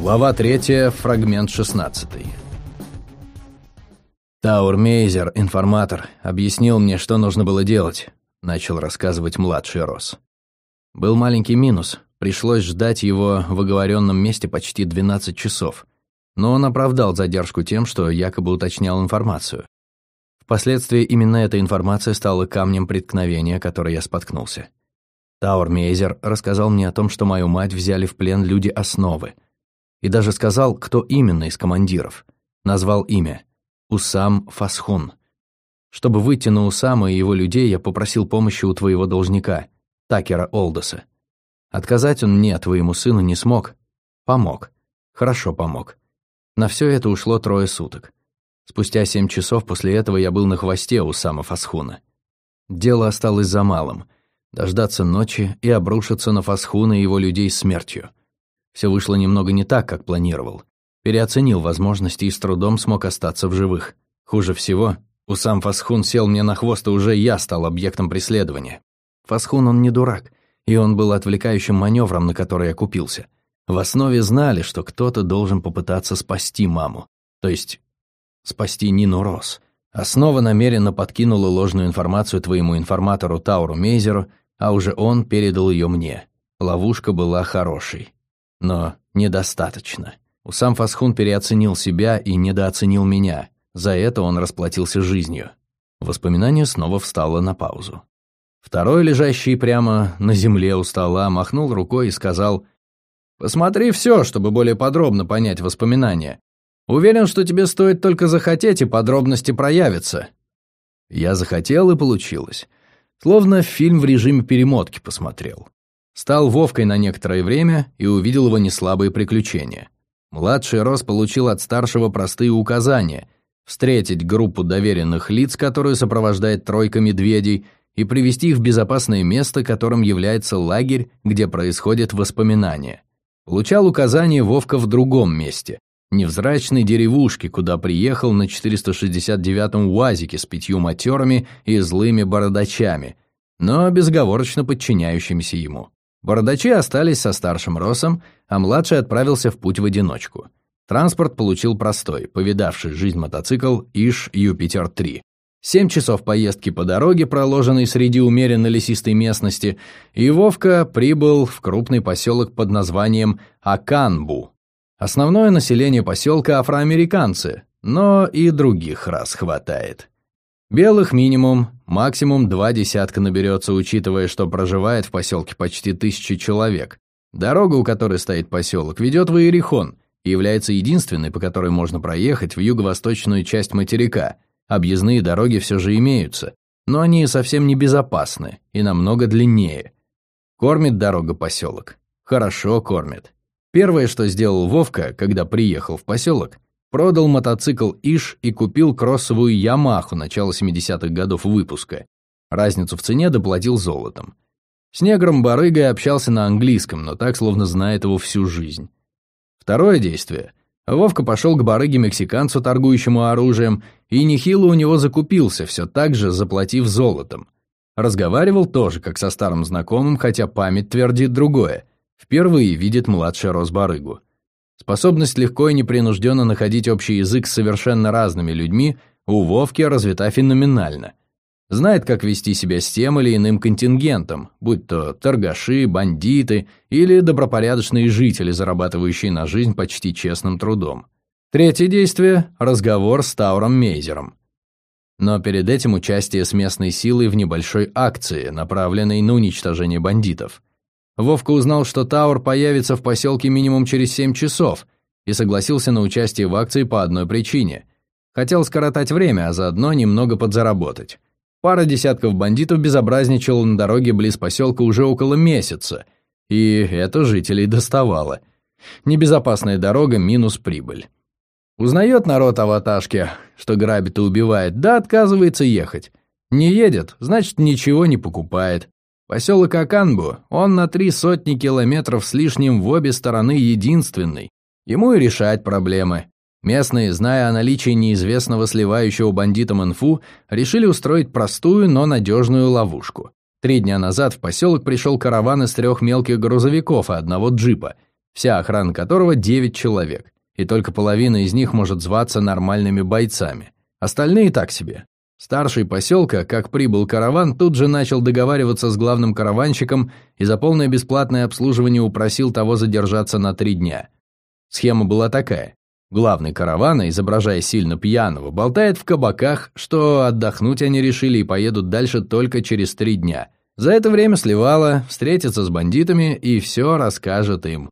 Глава 3, фрагмент 16. Таур Мейзер, информатор, объяснил мне, что нужно было делать, начал рассказывать младший Рос. Был маленький минус, пришлось ждать его в оговоренном месте почти 12 часов, но он оправдал задержку тем, что якобы уточнял информацию. Впоследствии именно эта информация стала камнем преткновения, который я споткнулся. Таур Мейзер рассказал мне о том, что мою мать взяли в плен люди основы, и даже сказал, кто именно из командиров. Назвал имя – Усам Фасхун. Чтобы выйти на Усама и его людей, я попросил помощи у твоего должника, Такера Олдоса. Отказать он мне, твоему сыну, не смог. Помог. Хорошо помог. На все это ушло трое суток. Спустя семь часов после этого я был на хвосте у Сама Фасхуна. Дело осталось за малым — дождаться ночи и обрушиться на Фасхуна и его людей смертью. Все вышло немного не так, как планировал. Переоценил возможности и с трудом смог остаться в живых. Хуже всего, у сам Фасхун сел мне на хвост, и уже я стал объектом преследования. Фасхун он не дурак, и он был отвлекающим маневром, на который я купился. В основе знали, что кто-то должен попытаться спасти маму. То есть спасти Нину Рос. Основа намеренно подкинула ложную информацию твоему информатору Тауру Мейзеру, а уже он передал ее мне. Ловушка была хорошей. Но недостаточно. Усам Фасхун переоценил себя и недооценил меня. За это он расплатился жизнью. Воспоминание снова встало на паузу. Второй, лежащий прямо на земле у стола, махнул рукой и сказал, «Посмотри все, чтобы более подробно понять воспоминания. Уверен, что тебе стоит только захотеть, и подробности проявятся». Я захотел, и получилось. Словно фильм в режиме перемотки посмотрел. Стал Вовкой на некоторое время и увидел его неслабые приключения. Младший Рос получил от старшего простые указания – встретить группу доверенных лиц, которую сопровождает тройка медведей, и привести их в безопасное место, которым является лагерь, где происходят воспоминания. Получал указания Вовка в другом месте, невзрачной деревушке, куда приехал на 469-м УАЗике с пятью матерами и злыми бородачами, но безговорочно подчиняющимися ему. Бородачи остались со старшим Росом, а младший отправился в путь в одиночку. Транспорт получил простой, повидавший жизнь мотоцикл Иш Юпитер-3. Семь часов поездки по дороге, проложенной среди умеренно лесистой местности, и Вовка прибыл в крупный поселок под названием Аканбу, Основное население поселка афроамериканцы, но и других рас хватает. Белых минимум, максимум два десятка наберется, учитывая, что проживает в поселке почти тысячи человек. Дорога, у которой стоит поселок, ведет в Иерихон и является единственной, по которой можно проехать в юго-восточную часть материка. Объездные дороги все же имеются, но они совсем не безопасны и намного длиннее. Кормит дорога поселок. Хорошо кормит. Первое, что сделал Вовка, когда приехал в поселок, продал мотоцикл Иш и купил кроссовую Ямаху начала 70-х годов выпуска. Разницу в цене доплатил золотом. С негром Барыгой общался на английском, но так, словно знает его всю жизнь. Второе действие. Вовка пошел к барыге-мексиканцу, торгующему оружием, и нехило у него закупился, все так же заплатив золотом. Разговаривал тоже, как со старым знакомым, хотя память твердит другое. Впервые видит младший Росбарыгу. Способность легко и непринужденно находить общий язык с совершенно разными людьми у Вовки развита феноменально. Знает, как вести себя с тем или иным контингентом, будь то торгаши, бандиты или добропорядочные жители, зарабатывающие на жизнь почти честным трудом. Третье действие – разговор с Тауром Мейзером. Но перед этим участие с местной силой в небольшой акции, направленной на уничтожение бандитов – Вовка узнал, что Тауэр появится в поселке минимум через 7 часов и согласился на участие в акции по одной причине. Хотел скоротать время, а заодно немного подзаработать. Пара десятков бандитов безобразничала на дороге близ поселка уже около месяца, и это жителей доставало. Небезопасная дорога минус прибыль. Узнает народ о ваташке, что грабит и убивает, да отказывается ехать. Не едет, значит, ничего не покупает. Поселок Аканбу, он на три сотни километров с лишним в обе стороны единственный. Ему и решать проблемы. Местные, зная о наличии неизвестного сливающего бандитам инфу, решили устроить простую, но надежную ловушку. Три дня назад в поселок пришел караван из трех мелких грузовиков и одного джипа. вся охрана которого 9 человек, и только половина из них может зваться нормальными бойцами. Остальные так себе. Старший поселка, как прибыл караван, тут же начал договариваться с главным караванщиком и за полное бесплатное обслуживание упросил того задержаться на три дня. Схема была такая. Главный каравана, изображая сильно пьяного, болтает в кабаках, что отдохнуть они решили и поедут дальше только через три дня. За это время сливала, встретится с бандитами и все расскажет им.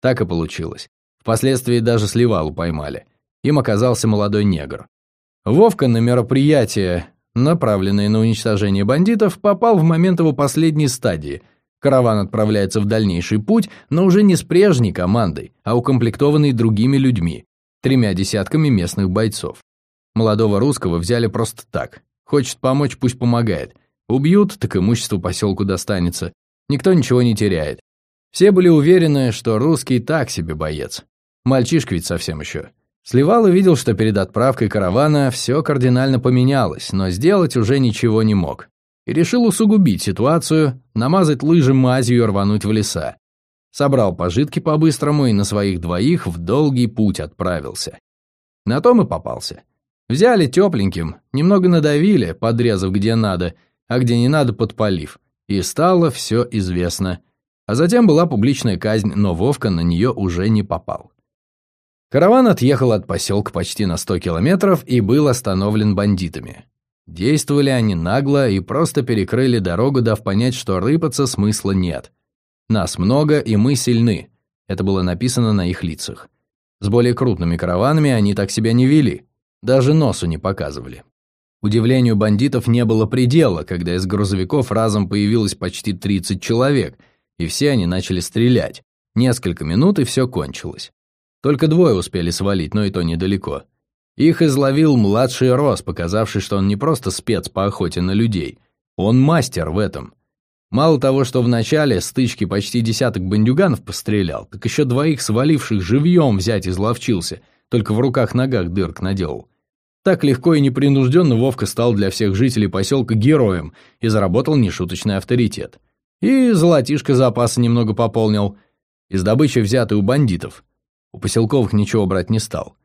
Так и получилось. Впоследствии даже сливалу поймали. Им оказался молодой негр. Вовка на мероприятие, направленное на уничтожение бандитов, попал в момент его последней стадии. Караван отправляется в дальнейший путь, но уже не с прежней командой, а укомплектованный другими людьми, тремя десятками местных бойцов. Молодого русского взяли просто так. Хочет помочь, пусть помогает. Убьют, так имущество поселку достанется. Никто ничего не теряет. Все были уверены, что русский так себе боец. Мальчишка ведь совсем еще. Сливал и видел, что перед отправкой каравана все кардинально поменялось, но сделать уже ничего не мог. И решил усугубить ситуацию, намазать лыжи мазью и рвануть в леса. Собрал пожитки по-быстрому и на своих двоих в долгий путь отправился. На том и попался. Взяли тепленьким, немного надавили, подрезав где надо, а где не надо подпалив. И стало все известно. А затем была публичная казнь, но Вовка на нее уже не попал. Караван отъехал от поселка почти на 100 километров и был остановлен бандитами. Действовали они нагло и просто перекрыли дорогу, дав понять, что рыпаться смысла нет. Нас много, и мы сильны. Это было написано на их лицах. С более крупными караванами они так себя не вели, даже носу не показывали. Удивлению бандитов не было предела, когда из грузовиков разом появилось почти 30 человек, и все они начали стрелять. Несколько минут, и все кончилось. Только двое успели свалить, но и то недалеко. Их изловил младший Рос, показавший, что он не просто спец по охоте на людей. Он мастер в этом. Мало того, что в начале стычки почти десяток бандюганов пострелял, так еще двоих сваливших живьем взять изловчился, только в руках-ногах дырк наделал. Так легко и непринужденно Вовка стал для всех жителей поселка героем и заработал нешуточный авторитет. И золотишко запаса немного пополнил. Из добычи, взятой у бандитов. У поселковых ничего брать не стал.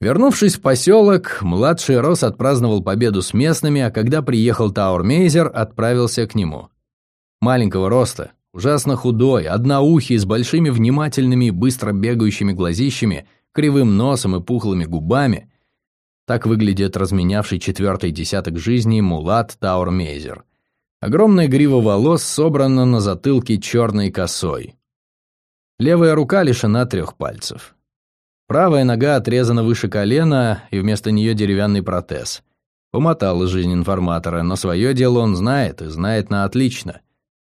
Вернувшись в поселок, младший Рос отпраздновал победу с местными, а когда приехал Таурмейзер, отправился к нему. Маленького роста, ужасно худой, одноухий, с большими внимательными и быстро бегающими глазищами, кривым носом и пухлыми губами. Так выглядит разменявший четвертый десяток жизни мулат Таурмейзер. Огромная грива волос собрана на затылке черной косой. Левая рука лишена трех пальцев. Правая нога отрезана выше колена, и вместо нее деревянный протез. Помотала жизнь информатора, но свое дело он знает, и знает на отлично.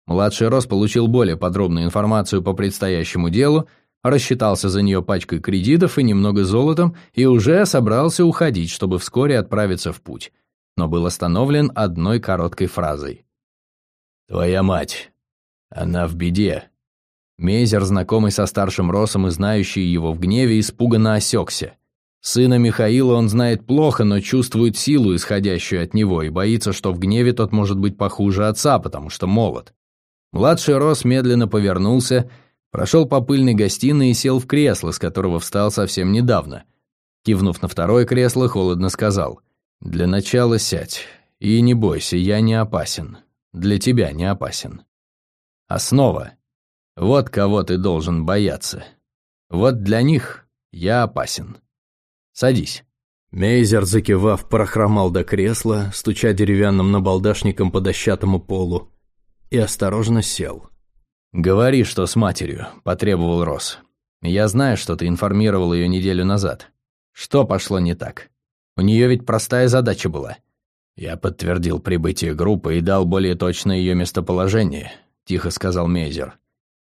Младший Рос получил более подробную информацию по предстоящему делу, рассчитался за нее пачкой кредитов и немного золотом, и уже собрался уходить, чтобы вскоре отправиться в путь. Но был остановлен одной короткой фразой. «Твоя мать. Она в беде. Мейзер, знакомый со старшим Росом и знающий его в гневе, испуганно осекся. Сына Михаила он знает плохо, но чувствует силу, исходящую от него, и боится, что в гневе тот может быть похуже отца, потому что молод. Младший Рос медленно повернулся, прошел по пыльной гостиной и сел в кресло, с которого встал совсем недавно. Кивнув на второе кресло, холодно сказал, «Для начала сядь, и не бойся, я не опасен. Для тебя не опасен. Основа вот кого ты должен бояться. Вот для них я опасен. Садись». Мейзер, закивав, прохромал до кресла, стуча деревянным набалдашником по дощатому полу, и осторожно сел. «Говори, что с матерью», — потребовал Рос. «Я знаю, что ты информировал ее неделю назад. Что пошло не так? У нее ведь простая задача была». «Я подтвердил прибытие группы и дал более точное ее местоположение», — тихо сказал Мейзер.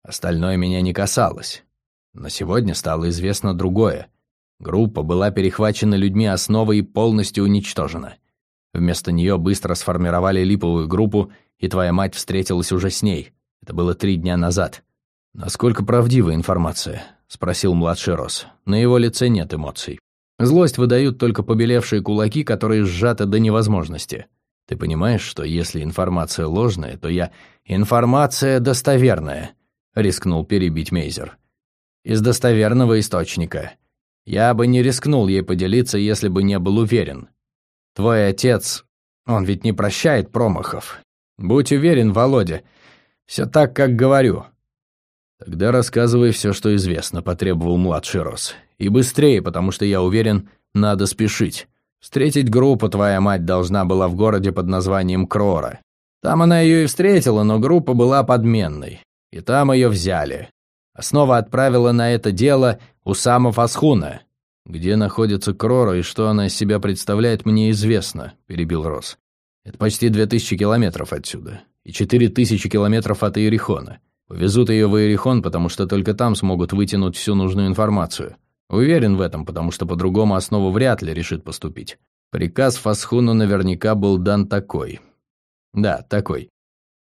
Остальное меня не касалось. Но сегодня стало известно другое. Группа была перехвачена людьми основы и полностью уничтожена. Вместо нее быстро сформировали липовую группу, и твоя мать встретилась уже с ней. Это было три дня назад. «Насколько правдива информация?» — спросил младший Рос. На его лице нет эмоций. Злость выдают только побелевшие кулаки, которые сжаты до невозможности. Ты понимаешь, что если информация ложная, то я... Информация достоверная рискнул перебить Мейзер. Из достоверного источника. Я бы не рискнул ей поделиться, если бы не был уверен. Твой отец, он ведь не прощает промахов. Будь уверен, Володя, все так, как говорю. Тогда рассказывай все, что известно, потребовал младший Рос. И быстрее, потому что я уверен, надо спешить. Встретить группу твоя мать должна была в городе под названием Крора. Там она ее и встретила, но группа была подменной. И там ее взяли. А снова отправила на это дело Усама Фасхуна. «Где находится Крора и что она из себя представляет, мне известно», — перебил Рос. «Это почти две тысячи километров отсюда и четыре тысячи километров от Иерихона. Повезут ее в Иерихон, потому что только там смогут вытянуть всю нужную информацию. Уверен в этом, потому что по-другому основу вряд ли решит поступить. Приказ Фасхуну наверняка был дан такой. Да, такой.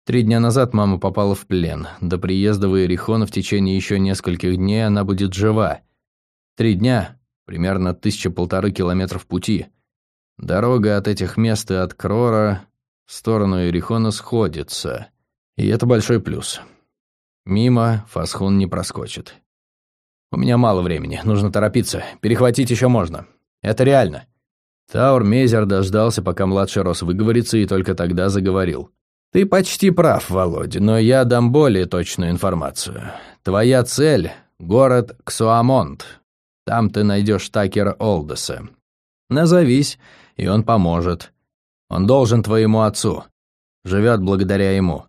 Три дня назад мама попала в плен. До приезда в Иерихон в течение еще нескольких дней она будет жива. Три дня, примерно тысяча-полторы километров пути. Дорога от этих мест и от Крора в сторону Иерихона сходится. И это большой плюс. Мимо Фасхун не проскочит. У меня мало времени, нужно торопиться. Перехватить еще можно. Это реально. Таур Мезер дождался, пока младший Рос выговорится, и только тогда заговорил. «Ты почти прав, Володя, но я дам более точную информацию. Твоя цель — город Ксуамонт. Там ты найдешь Такера Олдеса. Назовись, и он поможет. Он должен твоему отцу. Живет благодаря ему.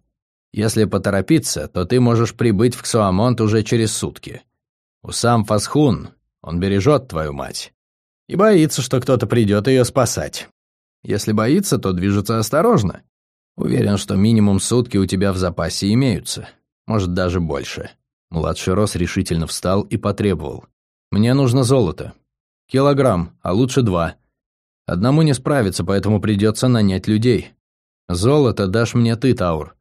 Если поторопиться, то ты можешь прибыть в Ксуамонт уже через сутки. Усам Фасхун, он бережет твою мать. И боится, что кто-то придет ее спасать. Если боится, то движется осторожно. Уверен, что минимум сутки у тебя в запасе имеются. Может, даже больше. Младший Рос решительно встал и потребовал. «Мне нужно золото. Килограмм, а лучше два. Одному не справиться, поэтому придется нанять людей. Золото дашь мне ты, Таур.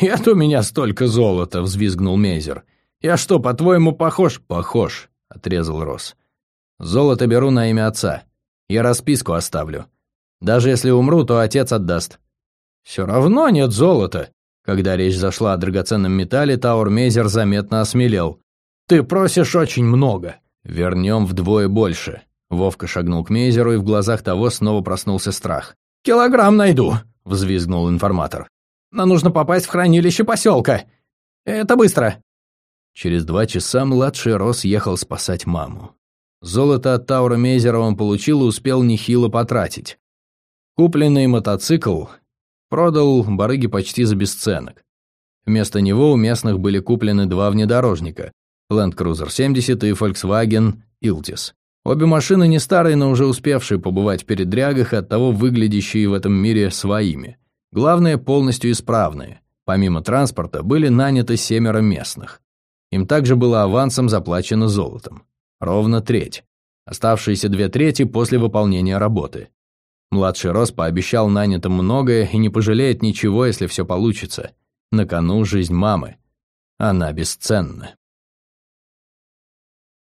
«Нет у меня столько золота!» — взвизгнул Мейзер. «Я что, по-твоему, похож?» «Похож», — отрезал Рос. «Золото беру на имя отца. Я расписку оставлю. Даже если умру, то отец отдаст». «Все равно нет золота!» Когда речь зашла о драгоценном металле, Таур Мейзер заметно осмелел. «Ты просишь очень много!» «Вернем вдвое больше!» Вовка шагнул к Мейзеру, и в глазах того снова проснулся страх. «Килограмм найду!» — взвизгнул информатор. Нам нужно попасть в хранилище поселка. Это быстро!» Через два часа младший Рос ехал спасать маму. Золото от Таура Мейзера он получил и успел нехило потратить. Купленный мотоцикл продал барыги почти за бесценок. Вместо него у местных были куплены два внедорожника – Land Cruiser 70 и Volkswagen Iltis. Обе машины не старые, но уже успевшие побывать в передрягах оттого выглядящие в этом мире своими – Главное, полностью исправные. Помимо транспорта были наняты семеро местных. Им также было авансом заплачено золотом. Ровно треть. Оставшиеся две трети после выполнения работы. Младший Рос пообещал нанятым многое и не пожалеет ничего, если все получится. На кону жизнь мамы. Она бесценна.